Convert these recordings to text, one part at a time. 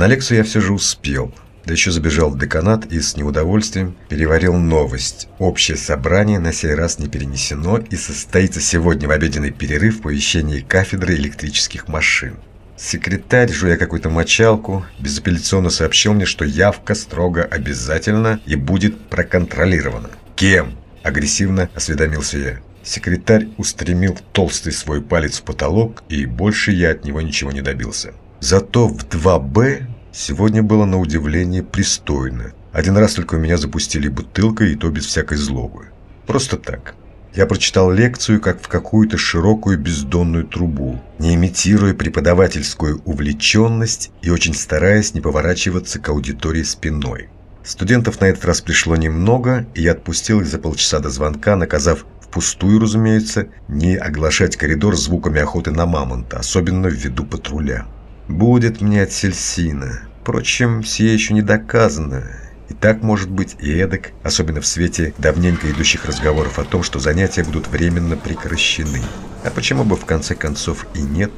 На лекцию я все же успел. Да еще забежал в деканат и с неудовольствием переварил новость. Общее собрание на сей раз не перенесено и состоится сегодня в обеденный перерыв в помещении кафедры электрических машин. Секретарь, жуя какую-то мочалку, безапелляционно сообщил мне, что явка строго обязательна и будет проконтролирована. «Кем?» – агрессивно осведомился я. Секретарь устремил толстый свой палец в потолок, и больше я от него ничего не добился. Зато в 2Б сегодня было на удивление пристойно. Один раз только меня запустили бутылкой, и то без всякой злобы. Просто так. Я прочитал лекцию, как в какую-то широкую бездонную трубу, не имитируя преподавательскую увлеченность и очень стараясь не поворачиваться к аудитории спиной. Студентов на этот раз пришло немного, и я отпустил их за полчаса до звонка, наказав впустую, разумеется, не оглашать коридор звуками охоты на мамонта, особенно в виду патруля. Будет мне от сельсина. Впрочем, все еще не доказано. И так может быть и эдак, особенно в свете давненько идущих разговоров о том, что занятия будут временно прекращены. А почему бы в конце концов и нет?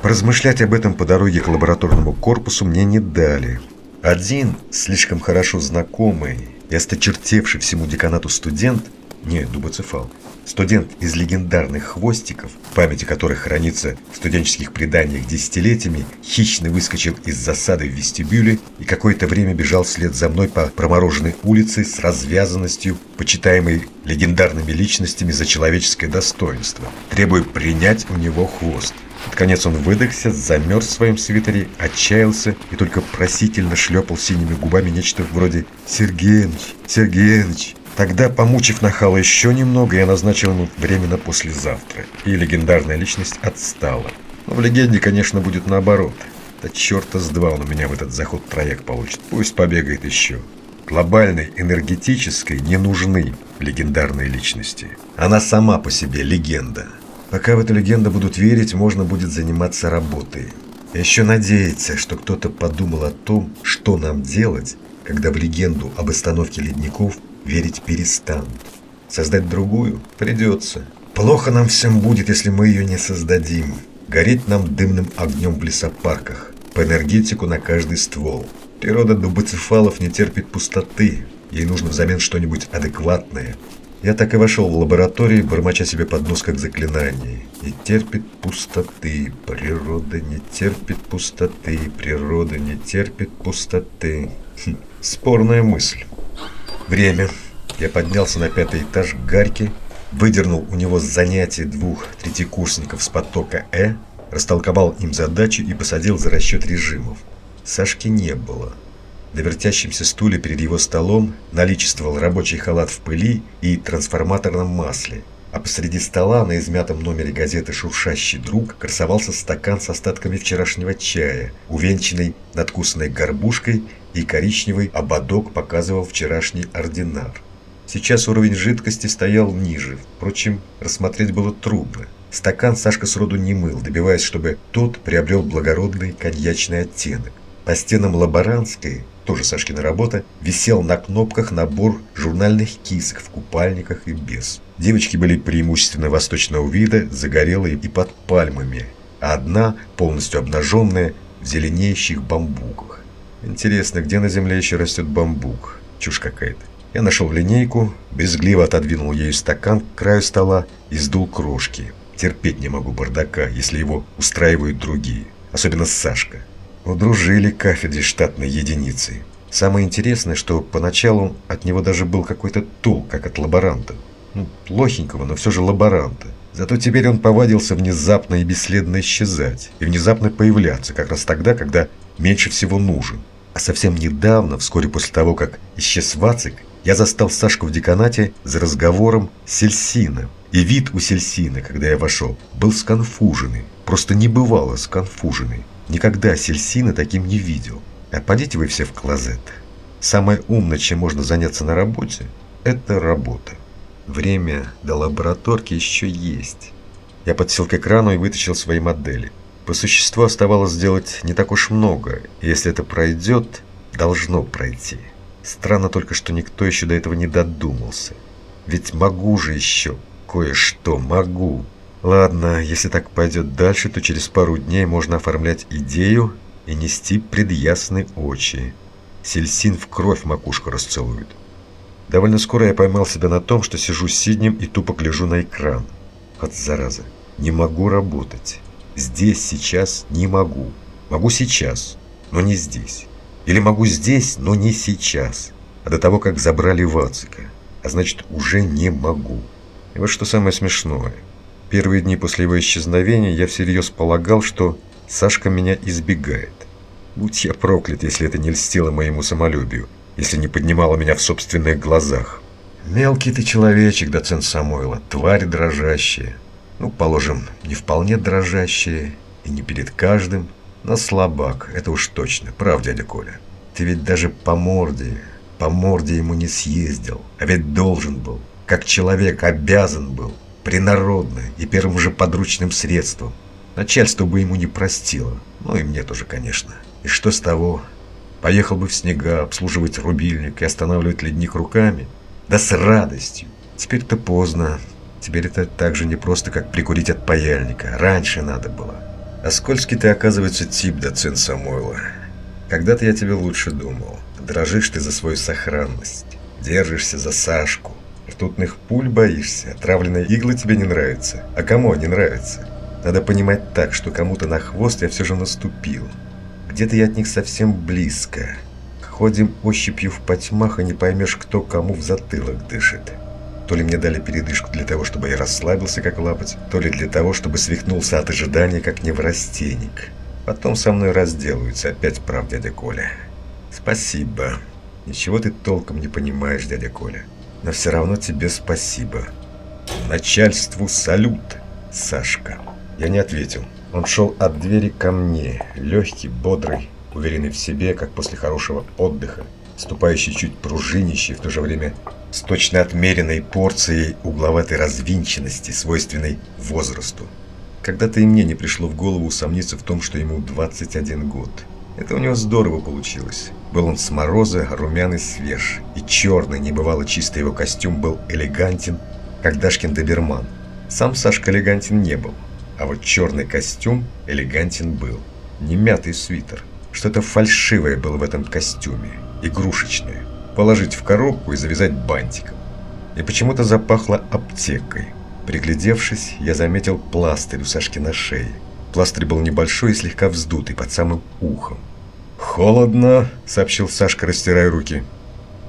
Поразмышлять об этом по дороге к лабораторному корпусу мне не дали. Один, слишком хорошо знакомый и осточертевший всему деканату студент, не, дубоцефал, Студент из легендарных хвостиков, памяти которых хранится в студенческих преданиях десятилетиями, хищно выскочил из засады в вестибюле и какое-то время бежал вслед за мной по промороженной улице с развязанностью, почитаемой легендарными личностями за человеческое достоинство, требуя принять у него хвост. Под конец он выдохся, замерз в своем свитере, отчаялся и только просительно шлепал синими губами нечто вроде «Сергеич, Сергеич, Тогда, помучив нахала еще немного, я назначил ему время послезавтра, и легендарная личность отстала. Но в легенде, конечно, будет наоборот. Да черта с два он у меня в этот заход проект получит. Пусть побегает еще. Глобальной, энергетической не нужны легендарные личности. Она сама по себе легенда. Пока в эту легенду будут верить, можно будет заниматься работой. Еще надеяться, что кто-то подумал о том, что нам делать, когда в легенду об остановке ледников верить перестанут. Создать другую придется. Плохо нам всем будет, если мы ее не создадим. Гореть нам дымным огнем в лесопарках, по энергетику на каждый ствол. Природа дубоцефалов не терпит пустоты, ей нужно взамен что-нибудь адекватное. Я так и вошел в лабораторию, бормоча себе под нос как заклинание. Не терпит пустоты, природа не терпит пустоты, природа не терпит пустоты. Хм, спорная мысль. Время. Я поднялся на пятый этаж Гарьки, выдернул у него с занятий двух третьекурсников с потока «Э», растолковал им задачу и посадил за расчет режимов. Сашки не было. На вертящемся стуле перед его столом наличествовал рабочий халат в пыли и трансформаторном масле, а посреди стола на измятом номере газеты «Шуршащий друг» красовался стакан с остатками вчерашнего чая, увенчанный надкусанной горбушкой и коричневый ободок показывал вчерашний ординар. Сейчас уровень жидкости стоял ниже, впрочем, рассмотреть было трудно. Стакан Сашка сроду не мыл, добиваясь, чтобы тот приобрел благородный коньячный оттенок. По стенам лаборантской, тоже Сашкина работа, висел на кнопках набор журнальных кисок в купальниках и без. Девочки были преимущественно восточного вида, загорелые и под пальмами, а одна, полностью обнаженная, в зеленеющих бамбуках. Интересно, где на земле еще растет бамбук? Чушь какая-то. Я нашел линейку, безгливо отодвинул ею стакан к краю стола и сдул крошки. Терпеть не могу бардака, если его устраивают другие. Особенно Сашка. Удружили кафедре штатной единицы. Самое интересное, что поначалу от него даже был какой-то толк, как от лаборанта. Ну, плохенького, но все же лаборанта. Зато теперь он повадился внезапно и бесследно исчезать, и внезапно появляться, как раз тогда, когда меньше всего нужен. А совсем недавно, вскоре после того, как исчез Вацик, я застал Сашку в деканате за разговором с Сельсином. И вид у Сельсина, когда я вошел, был сконфуженный. Просто не бывало сконфуженный. Никогда Сельсина таким не видел. А подите вы все в клозет. Самое умное, чем можно заняться на работе, это работа. Время до лабораторки еще есть. Я подсел к экрану и вытащил свои модели. По существу оставалось сделать не так уж много, и если это пройдет, должно пройти. Странно только, что никто еще до этого не додумался. Ведь могу же еще кое-что, могу. Ладно, если так пойдет дальше, то через пару дней можно оформлять идею, и нести пред ясные очи. Сельсин в кровь макушку расцелует. Довольно скоро я поймал себя на том, что сижу сиднем и тупо гляжу на экран. От зараза. Не могу работать. Здесь, сейчас не могу. Могу сейчас, но не здесь. Или могу здесь, но не сейчас. А до того, как забрали Вацика. А значит, уже не могу. И вот что самое смешное. Первые дни после его исчезновения я всерьез полагал, что Сашка меня избегает. Будь я проклят, если это не льстило моему самолюбию если не поднимала меня в собственных глазах. Мелкий ты человечек, доцент Самойло, тварь дрожащая. Ну, положим, не вполне дрожащая и не перед каждым, но слабак, это уж точно, прав, дядя Коля. Ты ведь даже по морде, по морде ему не съездил, а ведь должен был, как человек обязан был, принародно и первым же подручным средством. Начальство бы ему не простило, ну и мне тоже, конечно. И что с того, Поехал бы в снега, обслуживать рубильник и останавливать ледник руками. Да с радостью. Теперь-то поздно. Теперь это так же непросто, как прикурить от паяльника. Раньше надо было. А скользкий ты, оказывается, тип, доцент Самойла. Когда-то я тебе лучше думал. Дрожишь ты за свою сохранность. Держишься за Сашку. Ртутных пуль боишься. Отравленные иглы тебе не нравятся. А кому они нравятся? Надо понимать так, что кому-то на хвост я все же наступил. Где-то я от них совсем близко. Ходим ощупью в потьмах, и не поймешь, кто кому в затылок дышит. То ли мне дали передышку для того, чтобы я расслабился, как лапоть, то ли для того, чтобы свихнулся от ожидания, как неврастенник. Потом со мной разделаются, опять прав, дядя Коля. Спасибо. Ничего ты толком не понимаешь, дядя Коля. Но все равно тебе спасибо. Начальству салют, Сашка. Я не ответил. Он шел от двери ко мне, легкий, бодрый, уверенный в себе, как после хорошего отдыха, ступающий чуть пружинищий, в то же время с точно отмеренной порцией угловатой развинченности, свойственной возрасту. Когда-то и мне не пришло в голову усомниться в том, что ему 21 год. Это у него здорово получилось. Был он с мороза, румяный свеж, и черный, небывало чистый его костюм был элегантен, как Дашкин доберман. Сам Сашка элегантен не был, а вот черный костюм элегантен был. Не мятый свитер. Что-то фальшивое было в этом костюме. Игрушечное. Положить в коробку и завязать бантиком. И почему-то запахло аптекой. Приглядевшись, я заметил пластырь у Сашки на шее. Пластырь был небольшой и слегка вздутый под самым ухом. «Холодно», — сообщил Сашка, растирая руки.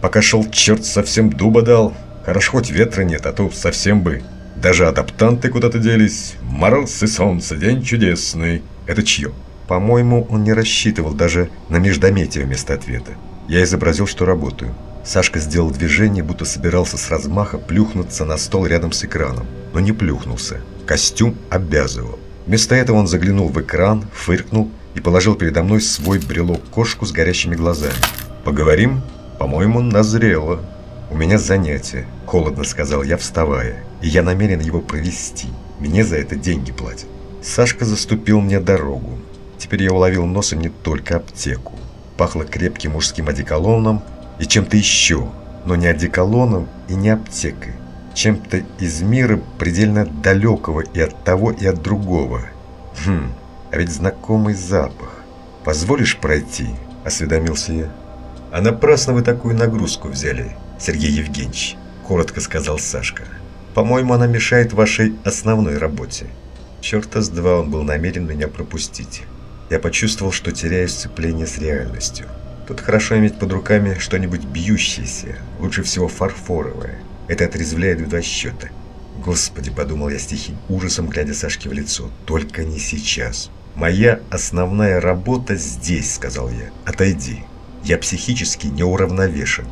«Пока шел, черт совсем дуба дал. Хорошо, хоть ветра нет, а то совсем бы даже адаптанты куда-то делись. Мороз и солнце, день чудесный. Это чье? По-моему, он не рассчитывал даже на междометие вместо ответа. Я изобразил, что работаю. Сашка сделал движение, будто собирался с размаха плюхнуться на стол рядом с экраном. Но не плюхнулся. Костюм обязывал. Вместо этого он заглянул в экран, фыркнул и положил передо мной свой брелок-кошку с горящими глазами. «Поговорим? По-моему, назрело». «У меня занятие», – холодно сказал я, вставая. «И я намерен его провести. Мне за это деньги платят». Сашка заступил мне дорогу. Теперь я уловил носом не только аптеку. Пахло крепким мужским одеколоном и чем-то еще, но не одеколоном и не аптекой. Чем-то из мира предельно далекого и от того, и от другого. Хм, а ведь знакомый запах. «Позволишь пройти?» – осведомился я. «А напрасно вы такую нагрузку взяли», Сергей Евгеньевич», – коротко сказал Сашка. «По-моему, она мешает вашей основной работе». Черта с два он был намерен меня пропустить. Я почувствовал, что теряю сцепление с реальностью. Тут хорошо иметь под руками что-нибудь бьющееся, лучше всего фарфоровое. Это отрезвляет в два счета. Господи, подумал я с тихим ужасом, глядя Сашке в лицо. Только не сейчас. Моя основная работа здесь, сказал я. Отойди. Я психически неуравновешен.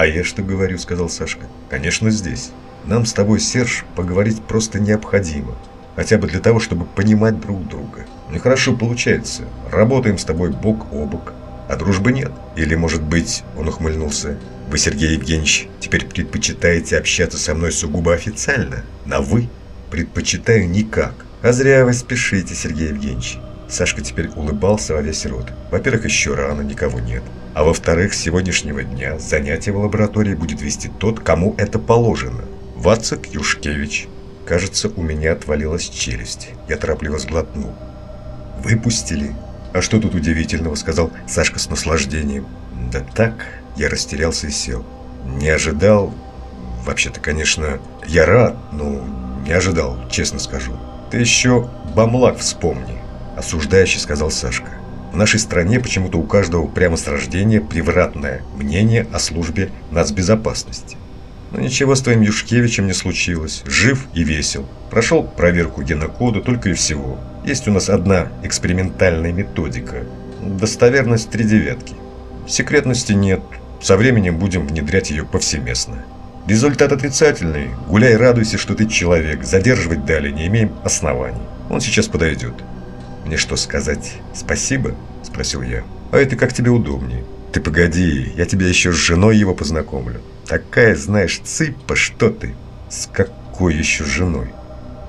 «А я что говорю?» – сказал Сашка. «Конечно, здесь. Нам с тобой, Серж, поговорить просто необходимо. Хотя бы для того, чтобы понимать друг друга. Нехорошо получается. Работаем с тобой бок о бок, а дружбы нет. Или, может быть, он ухмыльнулся, вы, Сергей Евгеньевич, теперь предпочитаете общаться со мной сугубо официально? На «вы»? Предпочитаю никак. А зря вы спешите, Сергей Евгеньевич. Сашка теперь улыбался во весь рот. Во-первых, еще рано, никого нет. А во-вторых, с сегодняшнего дня занятие в лаборатории будет вести тот, кому это положено. Вацак Юшкевич. Кажется, у меня отвалилась челюсть. Я торопливо сглотнул. Выпустили. «А что тут удивительного?» – сказал Сашка с наслаждением. «Да так...» – я растерялся и сел. «Не ожидал... Вообще-то, конечно, я рад, но не ожидал, честно скажу. Ты еще бамлак вспомни», – осуждающий сказал Сашка. В нашей стране почему-то у каждого прямо с рождения превратное мнение о службе нацбезопасности. Но ничего с твоим Юшкевичем не случилось. Жив и весел. Прошел проверку генокода только и всего. Есть у нас одна экспериментальная методика. Достоверность три девятки. Секретности нет. Со временем будем внедрять ее повсеместно. Результат отрицательный. Гуляй, радуйся, что ты человек. Задерживать далее не имеем оснований. Он сейчас подойдет. Мне что сказать? Спасибо? Спросил я. А это как тебе удобнее. Ты погоди, я тебя еще с женой его познакомлю. Такая, знаешь, цыпа, что ты? С какой еще женой?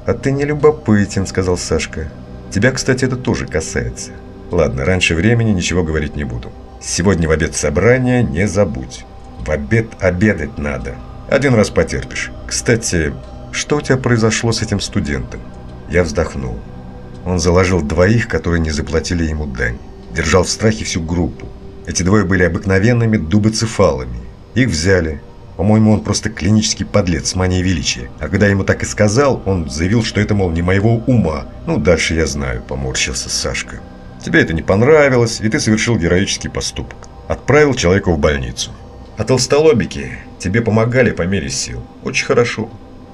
А ты не любопытен, сказал Сашка. Тебя, кстати, это тоже касается. Ладно, раньше времени ничего говорить не буду. Сегодня в обед собрания не забудь. В обед обедать надо. Один раз потерпишь. Кстати, что у тебя произошло с этим студентом? Я вздохнул. Он заложил двоих, которые не заплатили ему дань. Держал в страхе всю группу. Эти двое были обыкновенными дубоцефалами. Их взяли. По-моему, он просто клинический подлец с манией величия. А когда ему так и сказал, он заявил, что это, мол, не моего ума. Ну, дальше я знаю, поморщился Сашка. Тебе это не понравилось, и ты совершил героический поступок. Отправил человека в больницу. А толстолобики тебе помогали по мере сил. Очень хорошо.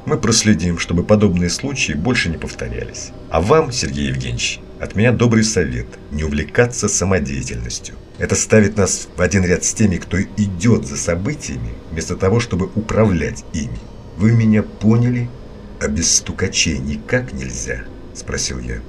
Мы проследим, чтобы подобные случаи больше не повторялись. А вам, Сергей Евгеньевич, от меня добрый совет – не увлекаться самодеятельностью. Это ставит нас в один ряд с теми, кто идет за событиями, вместо того, чтобы управлять ими. Вы меня поняли? А без стукачей никак нельзя? Спросил я.